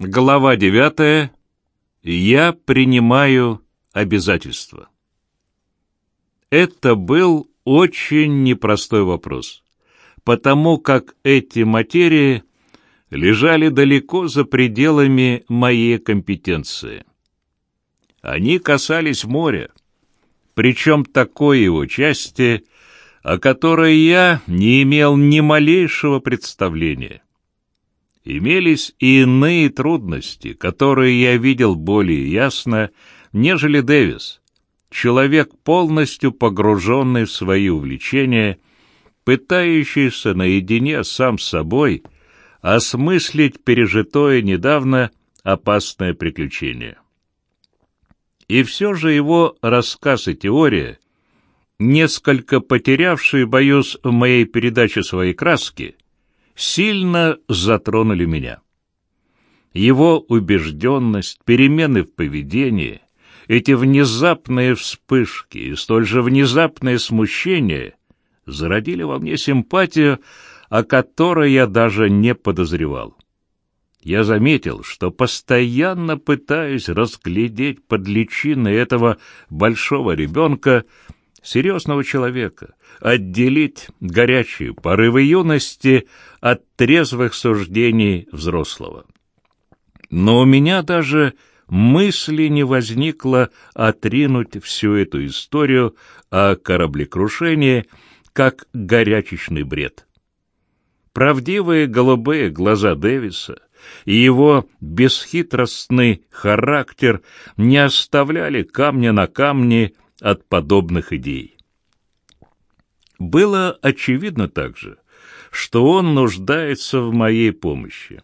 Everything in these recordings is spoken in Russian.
Глава девятая. Я принимаю обязательства. Это был очень непростой вопрос, потому как эти материи лежали далеко за пределами моей компетенции. Они касались моря, причем такой его части, о которой я не имел ни малейшего представления. Имелись и иные трудности, которые я видел более ясно, нежели Дэвис, человек, полностью погруженный в свои увлечения, пытающийся наедине сам с собой осмыслить пережитое недавно опасное приключение. И все же его рассказ и теория, несколько потерявшие, боюсь, в моей передаче свои краски, сильно затронули меня. Его убежденность, перемены в поведении, эти внезапные вспышки и столь же внезапное смущение зародили во мне симпатию, о которой я даже не подозревал. Я заметил, что постоянно пытаюсь разглядеть под личиной этого большого ребенка серьезного человека, отделить горячие порывы юности от трезвых суждений взрослого. Но у меня даже мысли не возникло отринуть всю эту историю о кораблекрушении как горячечный бред. Правдивые голубые глаза Дэвиса и его бесхитростный характер не оставляли камня на камне от подобных идей. Было очевидно также, что он нуждается в моей помощи.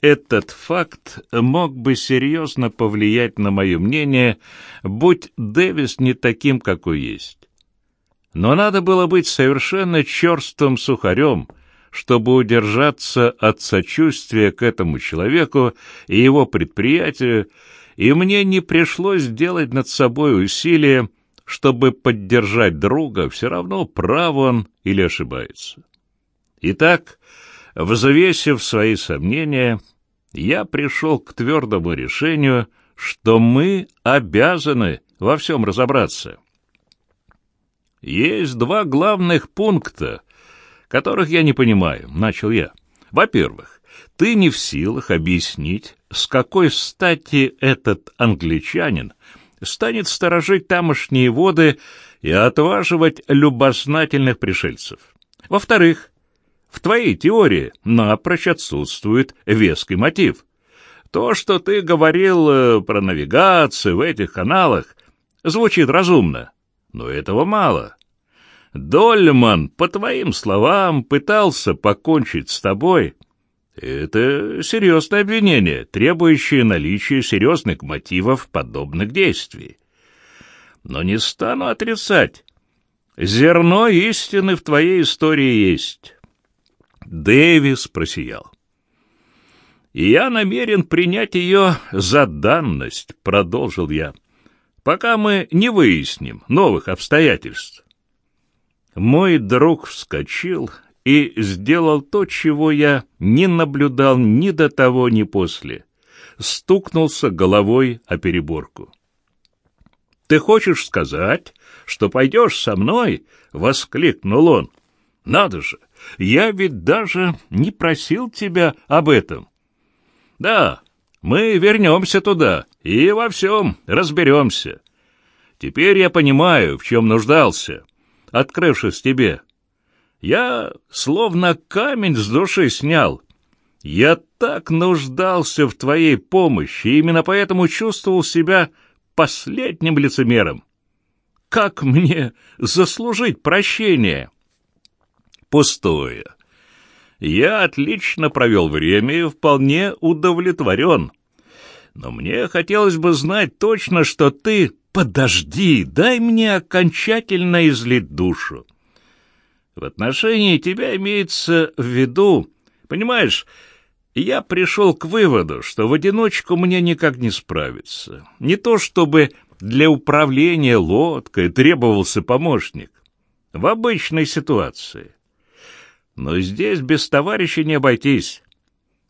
Этот факт мог бы серьезно повлиять на мое мнение, будь Дэвис не таким, какой есть. Но надо было быть совершенно черствым сухарем, чтобы удержаться от сочувствия к этому человеку и его предприятию, и мне не пришлось делать над собой усилия, чтобы поддержать друга, все равно прав он или ошибается. Итак, взвесив свои сомнения, я пришел к твердому решению, что мы обязаны во всем разобраться. Есть два главных пункта, которых я не понимаю, — начал я. Во-первых, ты не в силах объяснить, с какой стати этот англичанин станет сторожить тамошние воды и отваживать любознательных пришельцев. Во-вторых, в твоей теории напрочь отсутствует веский мотив. То, что ты говорил э, про навигацию в этих каналах, звучит разумно, но этого мало. Дольман, по твоим словам, пытался покончить с тобой. Это серьезное обвинение, требующее наличия серьезных мотивов подобных действий. Но не стану отрицать. Зерно истины в твоей истории есть. Дэвис просиял. «Я намерен принять ее за данность», — продолжил я, «пока мы не выясним новых обстоятельств». Мой друг вскочил и сделал то, чего я не наблюдал ни до того, ни после. Стукнулся головой о переборку. «Ты хочешь сказать, что пойдешь со мной?» — воскликнул он. «Надо же! Я ведь даже не просил тебя об этом. Да, мы вернемся туда и во всем разберемся. Теперь я понимаю, в чем нуждался, открывшись тебе. Я словно камень с души снял. Я так нуждался в твоей помощи, и именно поэтому чувствовал себя последним лицемером. Как мне заслужить прощение?» пустое. Я отлично провел время и вполне удовлетворен. Но мне хотелось бы знать точно, что ты... Подожди, дай мне окончательно излить душу. В отношении тебя имеется в виду... Понимаешь, я пришел к выводу, что в одиночку мне никак не справиться. Не то чтобы для управления лодкой требовался помощник. В обычной ситуации но здесь без товарища не обойтись.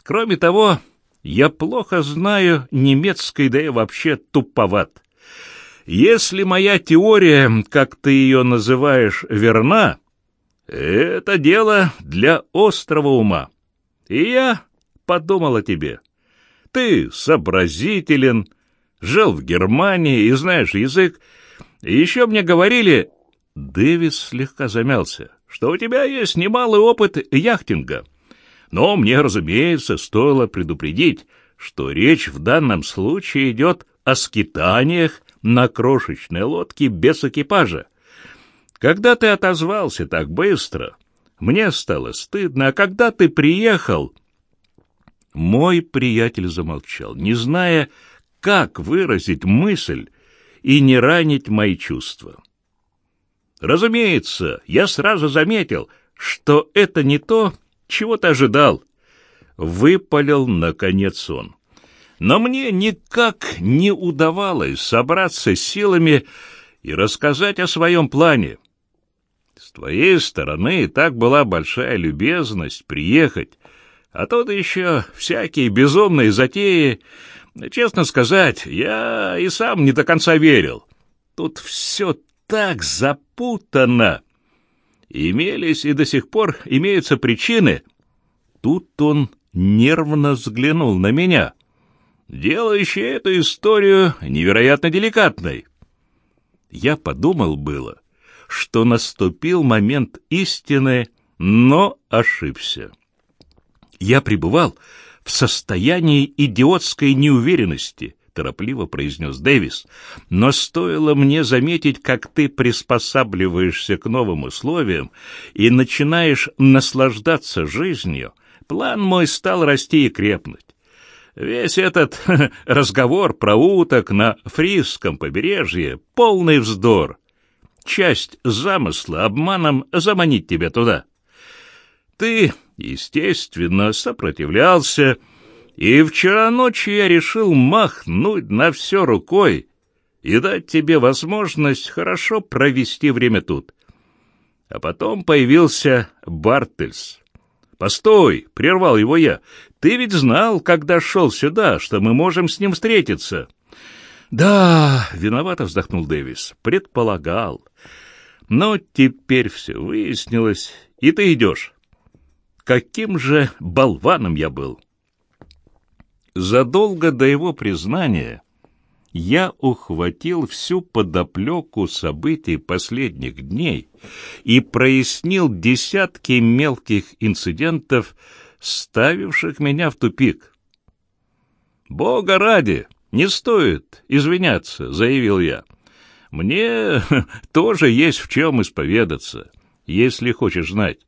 Кроме того, Я плохо знаю немецкий, да и вообще туповат. Если моя теория, как ты ее называешь, верна, это дело для острого ума. И я подумал о тебе. Ты сообразителен, жил в Германии и знаешь язык. Еще мне говорили, Дэвис слегка замялся, что у тебя есть немалый опыт яхтинга. Но мне, разумеется, стоило предупредить, что речь в данном случае идет о скитаниях на крошечной лодке без экипажа. Когда ты отозвался так быстро, мне стало стыдно, а когда ты приехал... Мой приятель замолчал, не зная, как выразить мысль и не ранить мои чувства. Разумеется, я сразу заметил, что это не то, чего ты ожидал. Выпалил, наконец, он. Но мне никак не удавалось собраться силами и рассказать о своем плане. С твоей стороны и так была большая любезность приехать, а тут еще всякие безумные затеи. Честно сказать, я и сам не до конца верил. Тут все так запутано. Имелись и до сих пор имеются причины. Тут он нервно взглянул на меня, делающие эту историю невероятно деликатной. Я подумал было, что наступил момент истины, но ошибся. Я пребывал в состоянии идиотской неуверенности, торопливо произнес Дэвис. Но стоило мне заметить, как ты приспосабливаешься к новым условиям и начинаешь наслаждаться жизнью, план мой стал расти и крепнуть. Весь этот разговор про уток на Фрисском побережье — полный вздор часть замысла обманом заманить тебя туда. Ты, естественно, сопротивлялся, и вчера ночью я решил махнуть на все рукой и дать тебе возможность хорошо провести время тут. А потом появился Бартельс. «Постой!» — прервал его я. «Ты ведь знал, когда шел сюда, что мы можем с ним встретиться». «Да», — виновато вздохнул Дэвис, — «предполагал. Но теперь все выяснилось, и ты идешь. Каким же болваном я был!» Задолго до его признания я ухватил всю подоплеку событий последних дней и прояснил десятки мелких инцидентов, ставивших меня в тупик. «Бога ради!» «Не стоит извиняться», — заявил я. «Мне тоже есть в чем исповедаться, если хочешь знать.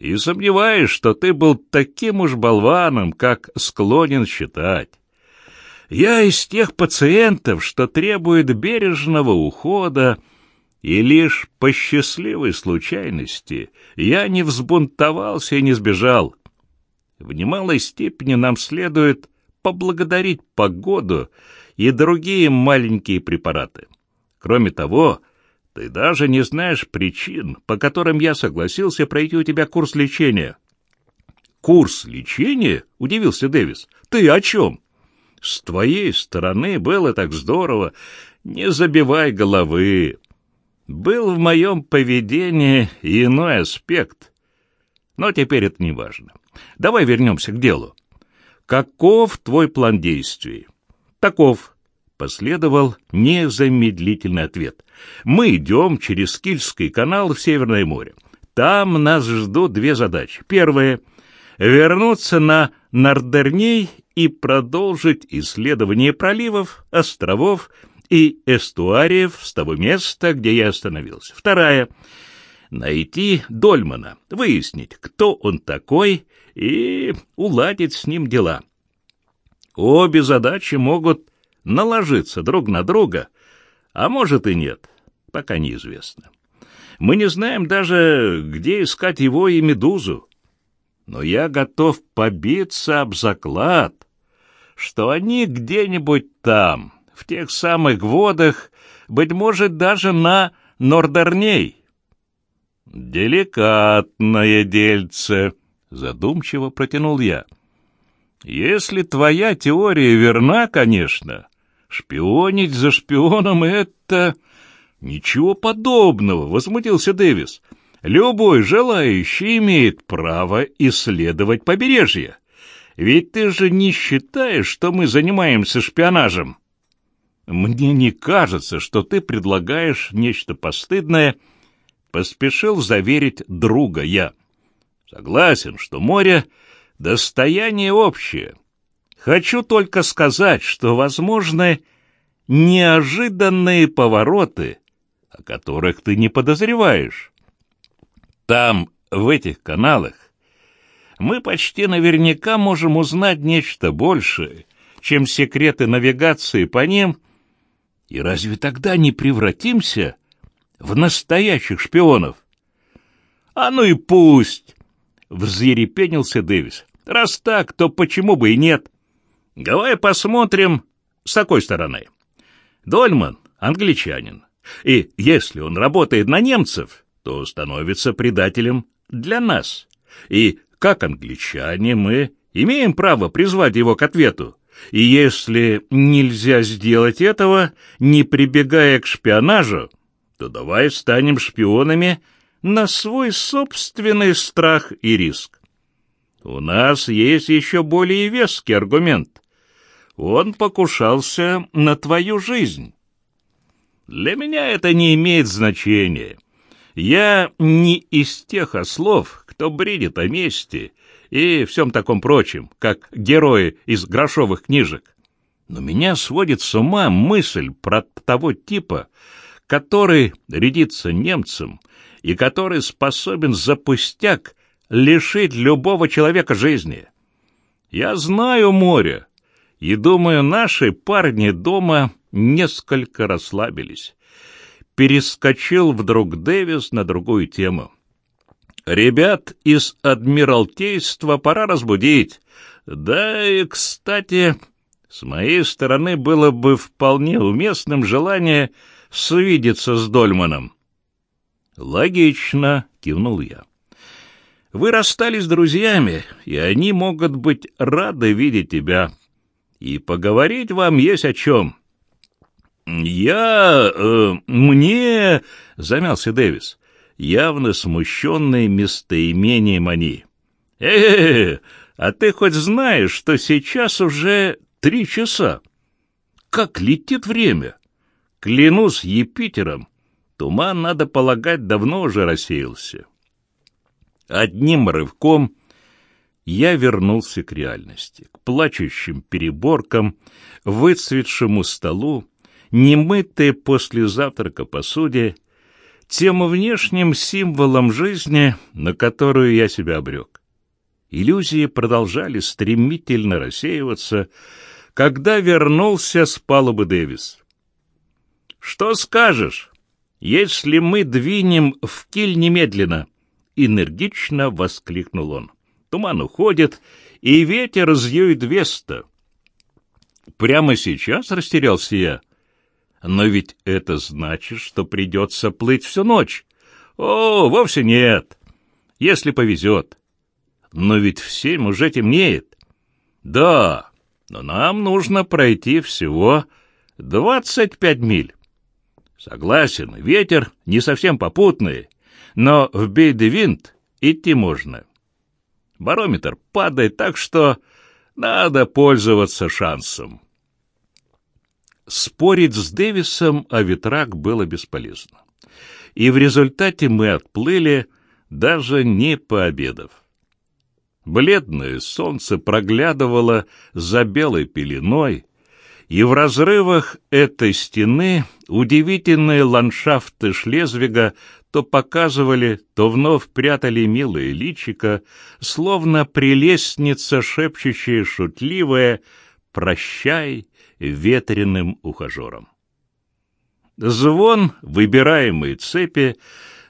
И сомневаюсь, что ты был таким уж болваном, как склонен считать. Я из тех пациентов, что требует бережного ухода, и лишь по счастливой случайности я не взбунтовался и не сбежал. В немалой степени нам следует поблагодарить погоду и другие маленькие препараты. Кроме того, ты даже не знаешь причин, по которым я согласился пройти у тебя курс лечения. Курс лечения? удивился Дэвис. Ты о чем? С твоей стороны было так здорово. Не забивай головы. Был в моем поведении иной аспект. Но теперь это не важно. Давай вернемся к делу. Каков твой план действий? Таков. Последовал незамедлительный ответ. Мы идем через Кильский канал в Северное море. Там нас ждут две задачи. Первая — вернуться на Нардерней и продолжить исследование проливов, островов и эстуариев с того места, где я остановился. Вторая — найти Дольмана, выяснить, кто он такой и уладить с ним дела. Обе задачи могут наложиться друг на друга, а может и нет, пока неизвестно. Мы не знаем даже, где искать его и Медузу. Но я готов побиться об заклад, что они где-нибудь там, в тех самых водах, быть может, даже на Нордерней. Деликатное дельце — задумчиво протянул я. Если твоя теория верна, конечно, шпионить за шпионом — это... Ничего подобного, — возмутился Дэвис. Любой желающий имеет право исследовать побережье. Ведь ты же не считаешь, что мы занимаемся шпионажем? Мне не кажется, что ты предлагаешь нечто постыдное, — поспешил заверить друга я. Согласен, что море — достояние общее. Хочу только сказать, что возможны неожиданные повороты, о которых ты не подозреваешь. Там, в этих каналах, мы почти наверняка можем узнать нечто большее, чем секреты навигации по ним, и разве тогда не превратимся в настоящих шпионов? А ну и пусть! Взъерепенился Дэвис. Раз так, то почему бы и нет? Давай посмотрим с такой стороны. Дольман — англичанин. И если он работает на немцев, то становится предателем для нас. И как англичане мы имеем право призвать его к ответу. И если нельзя сделать этого, не прибегая к шпионажу, то давай станем шпионами на свой собственный страх и риск. У нас есть еще более веский аргумент. Он покушался на твою жизнь. Для меня это не имеет значения. Я не из тех ослов, кто бредит о мести и всем таком прочем, как герои из грошовых книжек. Но меня сводит с ума мысль про того типа, который рядится немцам и который способен за пустяк лишить любого человека жизни. Я знаю море, и думаю, наши парни дома несколько расслабились. Перескочил вдруг Дэвис на другую тему. Ребят из Адмиралтейства пора разбудить. Да и, кстати, с моей стороны было бы вполне уместным желание свидеться с Дольманом. «Логично», — кивнул я. «Вы расстались с друзьями, и они могут быть рады видеть тебя. И поговорить вам есть о чем». «Я... Э, мне...» — замялся Дэвис явно смущенный местоимением они. э, -э, -э а ты хоть знаешь, что сейчас уже три часа? Как летит время? Клянусь Юпитером, туман, надо полагать, давно уже рассеялся. Одним рывком я вернулся к реальности, к плачущим переборкам, выцветшему столу, немытой после завтрака посуде тем внешним символом жизни, на которую я себя обрек. Иллюзии продолжали стремительно рассеиваться, когда вернулся с палубы Дэвис. «Что скажешь, если мы двинем в киль немедленно?» — энергично воскликнул он. Туман уходит, и ветер зъюет Веста. «Прямо сейчас?» — растерялся я. Но ведь это значит, что придется плыть всю ночь. О, вовсе нет. Если повезет. Но ведь в семь уже темнеет. Да, но нам нужно пройти всего двадцать пять миль. Согласен, ветер не совсем попутный, но в Бейдевинт идти можно. Барометр падает так, что надо пользоваться шансом. Спорить с Дэвисом о ветрах было бесполезно. И в результате мы отплыли, даже не пообедав. Бледное солнце проглядывало за белой пеленой, и в разрывах этой стены удивительные ландшафты Шлезвига то показывали, то вновь прятали милое личико, словно прелестница, шепчущая шутливая «Прощай, ветреным ухажером. Звон выбираемой цепи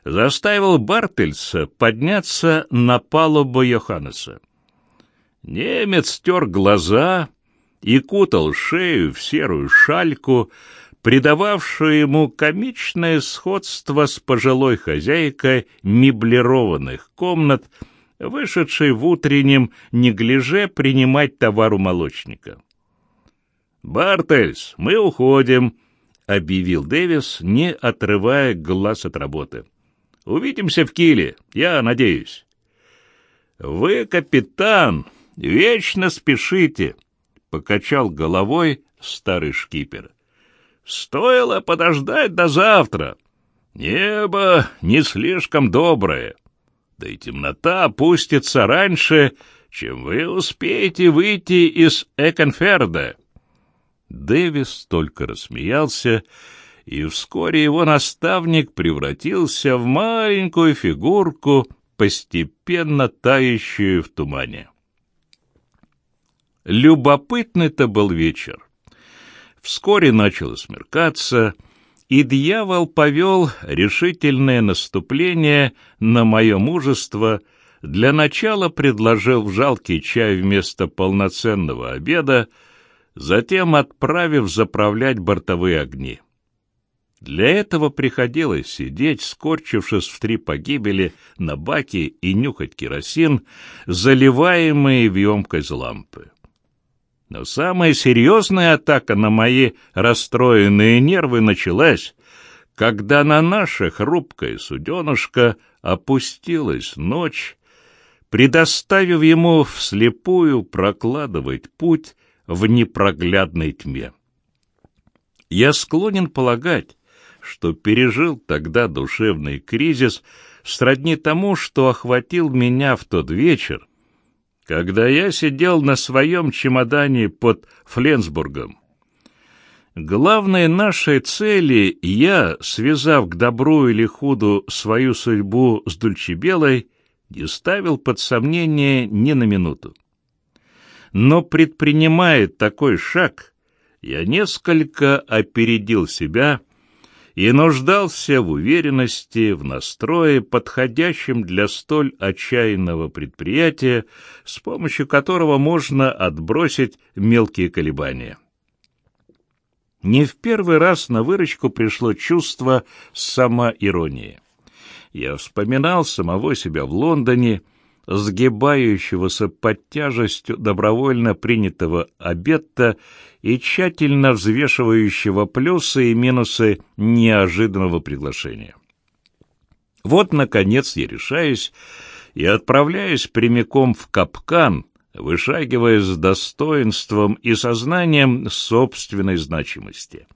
заставил Бартельса подняться на палубу Йоханнеса. Немец стер глаза и кутал шею в серую шальку, придававшую ему комичное сходство с пожилой хозяйкой меблированных комнат, вышедший в утреннем неглиже принимать товар у молочника. «Бартельс, мы уходим», — объявил Дэвис, не отрывая глаз от работы. «Увидимся в Киле, я надеюсь». «Вы, капитан, вечно спешите», — покачал головой старый шкипер. «Стоило подождать до завтра. Небо не слишком доброе, да и темнота опустится раньше, чем вы успеете выйти из Эконферда». Дэвис только рассмеялся, и вскоре его наставник превратился в маленькую фигурку, постепенно тающую в тумане. Любопытный-то был вечер. Вскоре начало смеркаться, и дьявол повел решительное наступление на мое мужество, для начала предложил в жалкий чай вместо полноценного обеда, затем отправив заправлять бортовые огни. Для этого приходилось сидеть, скорчившись в три погибели на баке и нюхать керосин, заливаемый в емкость лампы. Но самая серьезная атака на мои расстроенные нервы началась, когда на наше хрупкое суденышко опустилась ночь, предоставив ему вслепую прокладывать путь в непроглядной тьме. Я склонен полагать, что пережил тогда душевный кризис сродни тому, что охватил меня в тот вечер, когда я сидел на своем чемодане под Фленсбургом. Главной нашей цели я, связав к добру или худу свою судьбу с Дульчебелой, не ставил под сомнение ни на минуту. Но предпринимая такой шаг, я несколько опередил себя и нуждался в уверенности, в настрое, подходящем для столь отчаянного предприятия, с помощью которого можно отбросить мелкие колебания. Не в первый раз на выручку пришло чувство самоиронии. Я вспоминал самого себя в Лондоне, сгибающегося под тяжестью добровольно принятого обета и тщательно взвешивающего плюсы и минусы неожиданного приглашения. Вот, наконец, я решаюсь и отправляюсь прямиком в капкан, вышагивая с достоинством и сознанием собственной значимости.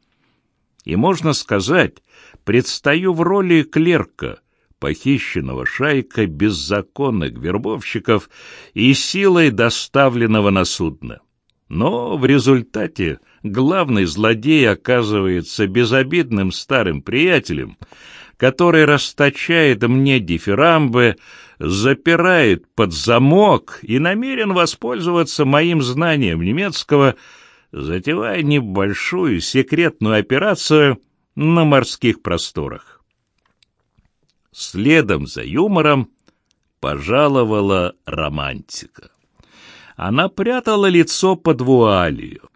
И, можно сказать, предстаю в роли клерка — похищенного шайка беззаконных вербовщиков и силой доставленного на судно. Но в результате главный злодей оказывается безобидным старым приятелем, который расточает мне дифирамбы, запирает под замок и намерен воспользоваться моим знанием немецкого, затевая небольшую секретную операцию на морских просторах. Следом за юмором пожаловала романтика. Она прятала лицо под вуалью,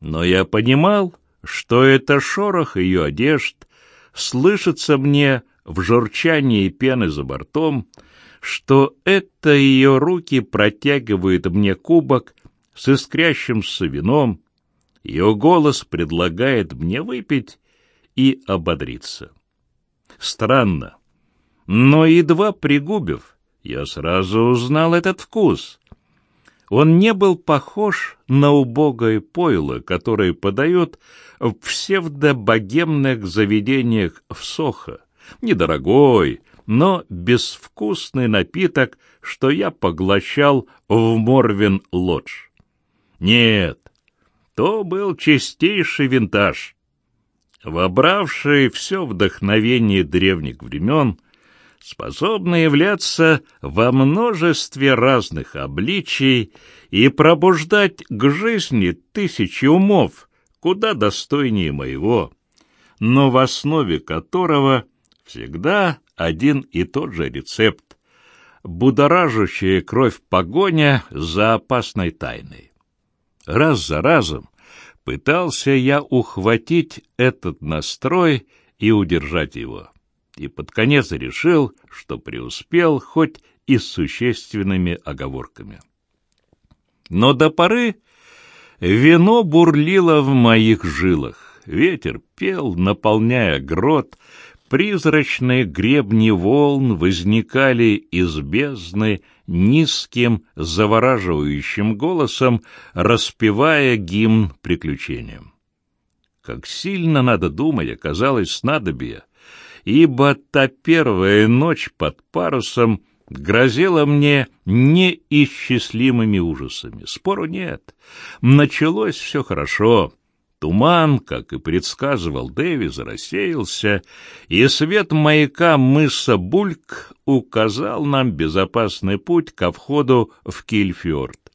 но я понимал, что это шорох ее одежд, слышится мне в журчании пены за бортом, что это ее руки протягивают мне кубок с искрящимся вином, ее голос предлагает мне выпить и ободриться. Странно, но едва пригубив, я сразу узнал этот вкус. Он не был похож на убогое пойло, которое подают в псевдобогемных заведениях в Сохо. Недорогой, но безвкусный напиток, что я поглощал в Морвин-Лодж. Нет, то был чистейший винтаж, вобравший все вдохновение древних времен — способны являться во множестве разных обличий и пробуждать к жизни тысячи умов, куда достойнее моего, но в основе которого всегда один и тот же рецепт, будоражащая кровь погоня за опасной тайной. Раз за разом пытался я ухватить этот настрой и удержать его и под конец решил, что преуспел, хоть и с существенными оговорками. Но до поры вино бурлило в моих жилах, ветер пел, наполняя грот, призрачные гребни волн возникали из бездны низким, завораживающим голосом, распевая гимн приключениям. Как сильно надо думать оказалось снадобье, ибо та первая ночь под парусом грозила мне неисчислимыми ужасами. Спору нет. Началось все хорошо. Туман, как и предсказывал Дэвис, рассеялся, и свет маяка мыса Бульк указал нам безопасный путь ко входу в Кильфьорд.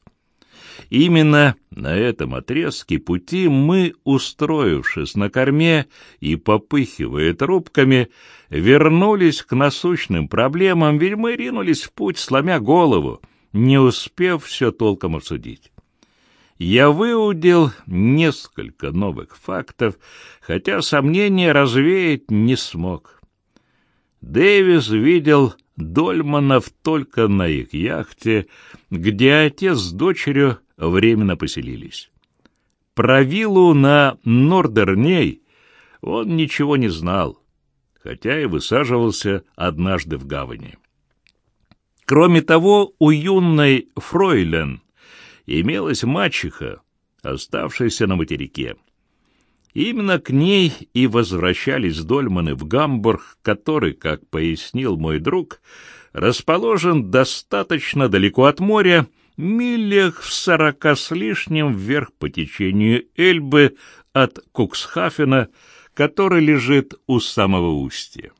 Именно на этом отрезке пути мы, устроившись на корме и попыхивая трубками, вернулись к насущным проблемам, ведь мы ринулись в путь, сломя голову, не успев все толком обсудить. Я выудил несколько новых фактов, хотя сомнения развеять не смог. Дэвис видел Дольманов только на их яхте, где отец с дочерью временно поселились. Про виллу на Нордерней он ничего не знал, хотя и высаживался однажды в гавани. Кроме того, у юной Фройлен имелась мачеха, оставшаяся на материке. Именно к ней и возвращались Дольманы в Гамбург, который, как пояснил мой друг, расположен достаточно далеко от моря, милях в сорока с лишним вверх по течению Эльбы от Куксхафена, который лежит у самого устья.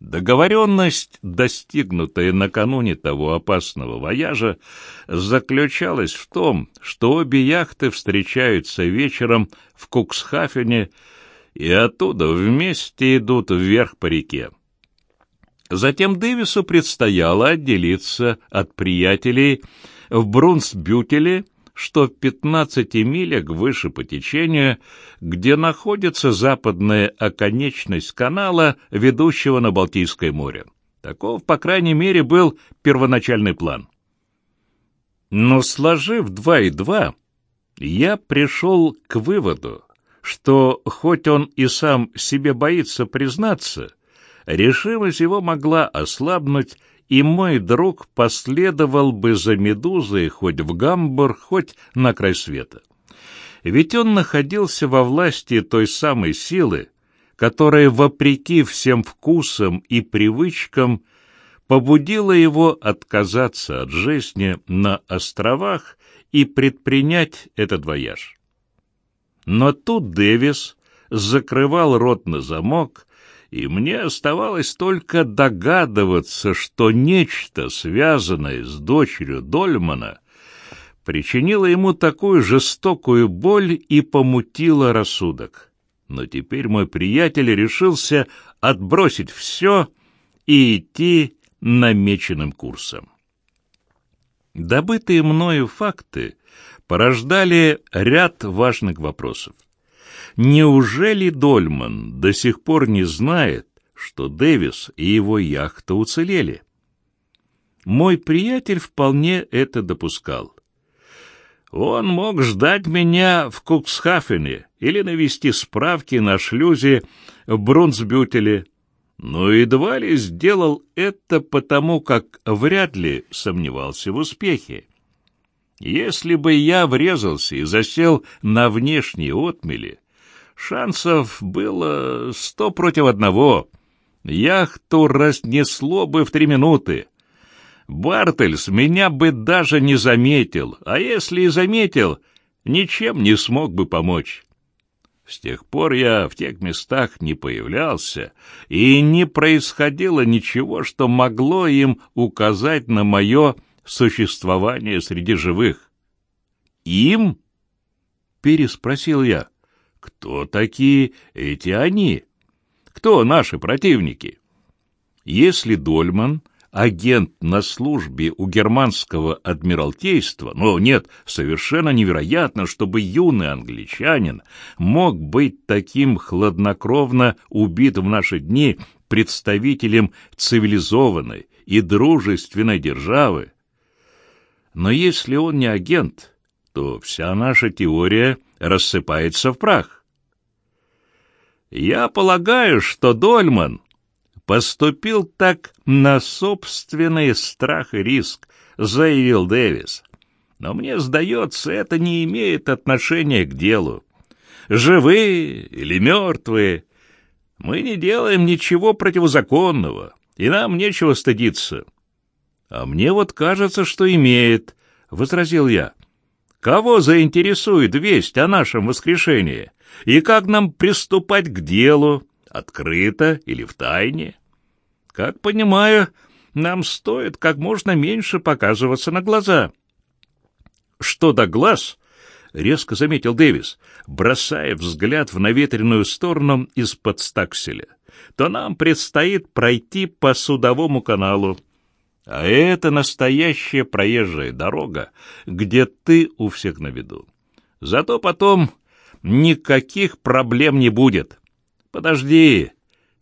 Договоренность, достигнутая накануне того опасного вояжа, заключалась в том, что обе яхты встречаются вечером в Куксхафене и оттуда вместе идут вверх по реке. Затем Дэвису предстояло отделиться от приятелей в Брунсбютеле, что в 15 милях выше по течению, где находится западная оконечность канала, ведущего на Балтийское море. Таков, по крайней мере, был первоначальный план. Но сложив два и два, я пришел к выводу, что, хоть он и сам себе боится признаться, решимость его могла ослабнуть, и мой друг последовал бы за медузой хоть в Гамбург, хоть на край света. Ведь он находился во власти той самой силы, которая, вопреки всем вкусам и привычкам, побудила его отказаться от жизни на островах и предпринять этот вояж. Но тут Дэвис закрывал рот на замок, и мне оставалось только догадываться, что нечто, связанное с дочерью Дольмана, причинило ему такую жестокую боль и помутило рассудок. Но теперь мой приятель решился отбросить все и идти намеченным курсом. Добытые мною факты порождали ряд важных вопросов. Неужели Дольман до сих пор не знает, что Дэвис и его яхта уцелели? Мой приятель вполне это допускал. Он мог ждать меня в Куксхафене или навести справки на шлюзе в Брунсбютеле, но едва ли сделал это потому, как вряд ли сомневался в успехе. Если бы я врезался и засел на внешней отмели, Шансов было сто против одного. Яхту разнесло бы в три минуты. Бартельс меня бы даже не заметил, а если и заметил, ничем не смог бы помочь. С тех пор я в тех местах не появлялся, и не происходило ничего, что могло им указать на мое существование среди живых. «Им?» — переспросил я. Кто такие эти они? Кто наши противники? Если Дольман агент на службе у германского адмиралтейства, но нет, совершенно невероятно, чтобы юный англичанин мог быть таким хладнокровно убит в наши дни представителем цивилизованной и дружественной державы. Но если он не агент, то вся наша теория рассыпается в прах. Я полагаю, что Дольман поступил так на собственный страх и риск, заявил Дэвис. Но мне сдается, это не имеет отношения к делу. Живые или мертвые, мы не делаем ничего противозаконного, и нам нечего стыдиться. А мне вот кажется, что имеет, — возразил я. Кого заинтересует весть о нашем воскрешении? И как нам приступать к делу, открыто или в тайне? Как понимаю, нам стоит как можно меньше показываться на глаза. Что до глаз, — резко заметил Дэвис, бросая взгляд в наветренную сторону из-под стакселя, — то нам предстоит пройти по судовому каналу. А это настоящая проезжая дорога, где ты у всех на виду. Зато потом никаких проблем не будет. Подожди,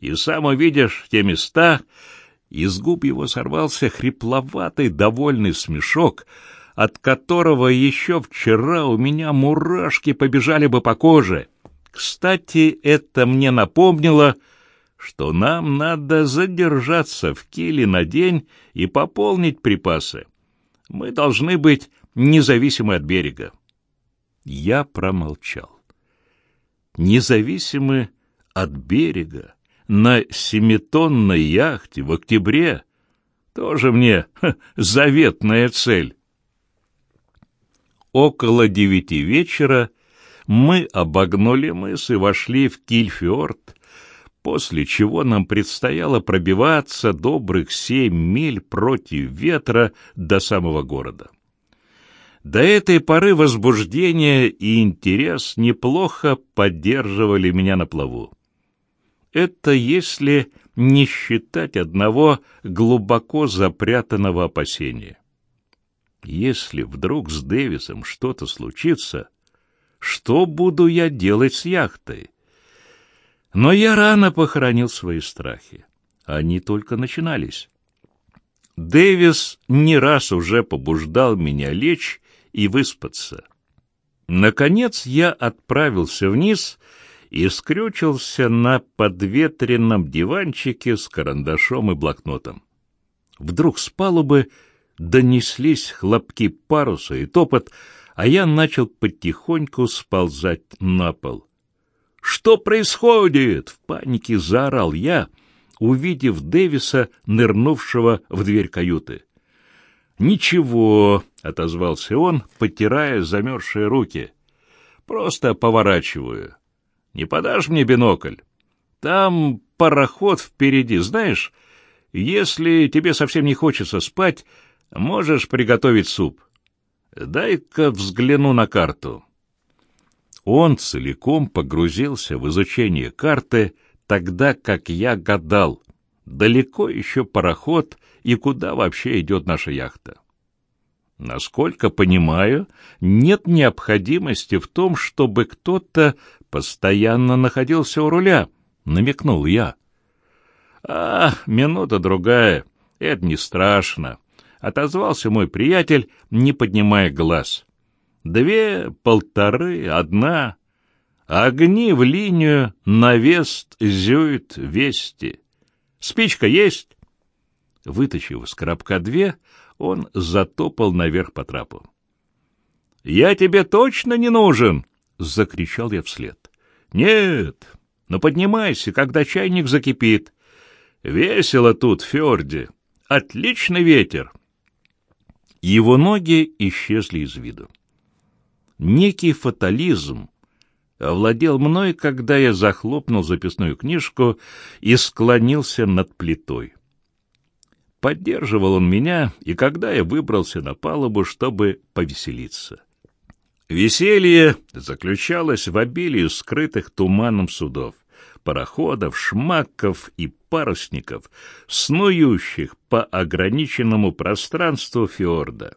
и сам увидишь те места, из губ его сорвался хрипловатый довольный смешок, от которого еще вчера у меня мурашки побежали бы по коже. Кстати, это мне напомнило, что нам надо задержаться в Киле на день и пополнить припасы. Мы должны быть независимы от берега. Я промолчал. Независимы от берега на семитонной яхте в октябре. Тоже мне ха, заветная цель. Около девяти вечера мы обогнули мыс и вошли в Кильфьорд, после чего нам предстояло пробиваться добрых семь миль против ветра до самого города. До этой поры возбуждение и интерес неплохо поддерживали меня на плаву это если не считать одного глубоко запрятанного опасения. Если вдруг с Дэвисом что-то случится, что буду я делать с яхтой? Но я рано похоронил свои страхи. Они только начинались. Дэвис не раз уже побуждал меня лечь и выспаться. Наконец я отправился вниз и скрючился на подветренном диванчике с карандашом и блокнотом. Вдруг с палубы донеслись хлопки паруса и топот, а я начал потихоньку сползать на пол. «Что происходит?» — в панике заорал я, увидев Дэвиса, нырнувшего в дверь каюты. «Ничего», — отозвался он, потирая замерзшие руки. «Просто поворачиваю. Не подашь мне бинокль? Там пароход впереди, знаешь? Если тебе совсем не хочется спать, можешь приготовить суп. Дай-ка взгляну на карту». Он целиком погрузился в изучение карты, тогда как я гадал, далеко еще пароход и куда вообще идет наша яхта. Насколько понимаю, нет необходимости в том, чтобы кто-то постоянно находился у руля, намекнул я. А, минута-другая, это не страшно, отозвался мой приятель, не поднимая глаз. Две, полторы, одна. Огни в линию, навест зюит вести. Спичка есть? Вытащив с коробка две, он затопал наверх по трапу. «Я тебе точно не нужен!» — закричал я вслед. Нет, но поднимайся, когда чайник закипит. Весело тут, фьорде. Отличный ветер. Его ноги исчезли из виду. Некий фатализм овладел мной, когда я захлопнул записную книжку и склонился над плитой. Поддерживал он меня, и когда я выбрался на палубу, чтобы повеселиться. Веселье заключалось в обилии скрытых туманом судов, пароходов, шмаков и парусников, снующих по ограниченному пространству фьорда.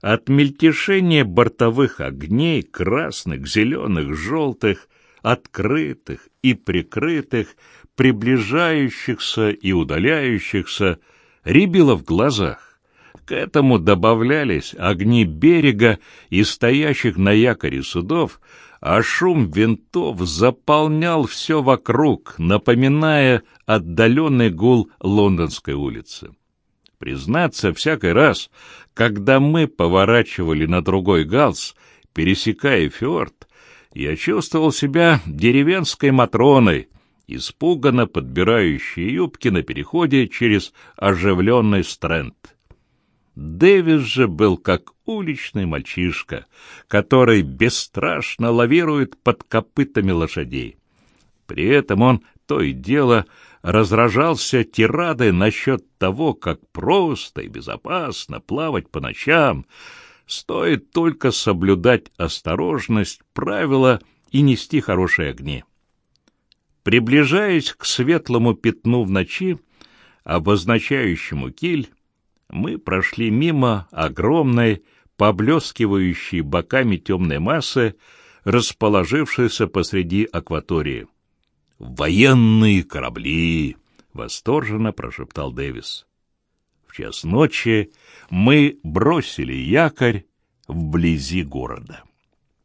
От мельтешения бортовых огней, красных, зеленых, желтых, открытых и прикрытых, приближающихся и удаляющихся, рябило в глазах. К этому добавлялись огни берега и стоящих на якоре судов, а шум винтов заполнял все вокруг, напоминая отдаленный гул лондонской улицы. Признаться, всякий раз, когда мы поворачивали на другой галс, пересекая фьорд, я чувствовал себя деревенской Матроной, испуганно подбирающей юбки на переходе через оживленный стренд. Дэвис же был как уличный мальчишка, который бесстрашно лавирует под копытами лошадей. При этом он то и дело разражался тирадой насчет того, как просто и безопасно плавать по ночам, стоит только соблюдать осторожность, правила и нести хорошие огни. Приближаясь к светлому пятну в ночи, обозначающему киль, мы прошли мимо огромной, поблескивающей боками темной массы, расположившейся посреди акватории. «Военные корабли!» — восторженно прошептал Дэвис. В час ночи мы бросили якорь вблизи города.